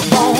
up on.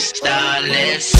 starless.